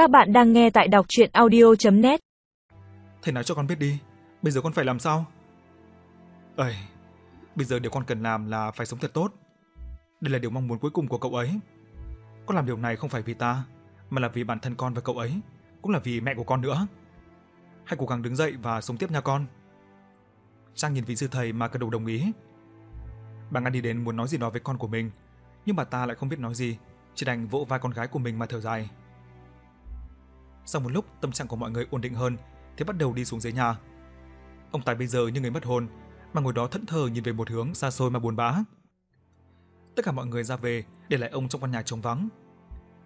Các bạn đang nghe tại đọc audio net Thầy nói cho con biết đi, bây giờ con phải làm sao? Ơi, bây giờ điều con cần làm là phải sống thật tốt. Đây là điều mong muốn cuối cùng của cậu ấy. Con làm điều này không phải vì ta, mà là vì bản thân con và cậu ấy, cũng là vì mẹ của con nữa. Hãy cố gắng đứng dậy và sống tiếp nha con. Trang nhìn vị sư thầy mà gật đầu đồng ý. Bà Ngân đi đến muốn nói gì đó với con của mình, nhưng bà ta lại không biết nói gì, chỉ đành vỗ vai con gái của mình mà thở dài. Sau một lúc tâm trạng của mọi người ổn định hơn thì bắt đầu đi xuống dưới nhà. Ông Tài bây giờ như người mất hồn, mà ngồi đó thẫn thờ nhìn về một hướng xa xôi mà buồn bã. Tất cả mọi người ra về, để lại ông trong căn nhà trống vắng.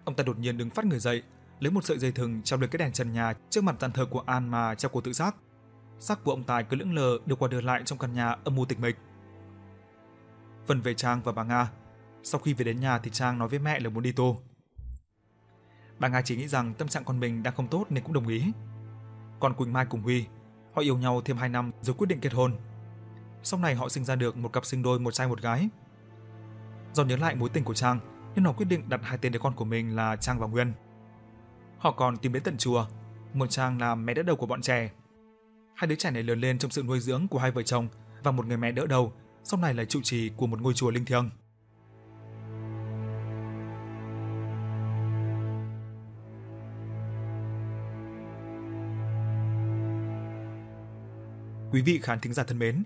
Ông ta đột nhiên đứng phát người dậy, lấy một sợi dây thừng treo lên cái đèn trần nhà trước mặt bàn thờ của An mà treo cổ tự sát. Xác của ông Tài cứ lững lờ được qua đưa lại trong căn nhà âm u tịch mịch. Phần về Trang và bà Nga, sau khi về đến nhà thì Trang nói với mẹ là muốn đi tu. Bà Nga chỉ nghĩ rằng tâm trạng con mình đang không tốt nên cũng đồng ý. Còn Quỳnh Mai cùng Huy, họ yêu nhau thêm 2 năm rồi quyết định kết hôn. Sau này họ sinh ra được một cặp sinh đôi một trai một gái. Do nhớ lại mối tình của Trang nên họ quyết định đặt hai tên đứa con của mình là Trang và Nguyên. Họ còn tìm đến tận chùa, muốn Trang làm mẹ đỡ đầu của bọn trẻ. Hai đứa trẻ này lớn lên trong sự nuôi dưỡng của hai vợ chồng và một người mẹ đỡ đầu, sau này là trụ trì của một ngôi chùa linh thiêng. Quý vị khán thính giả thân mến,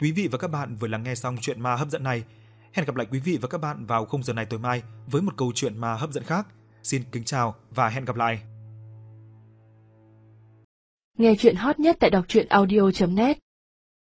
quý vị và các bạn vừa lắng nghe xong chuyện ma hấp dẫn này. Hẹn gặp lại quý vị và các bạn vào khung giờ này tối mai với một câu chuyện ma hấp dẫn khác. Xin kính chào và hẹn gặp lại. Nghe chuyện hot nhất tại đọc truyện audio.net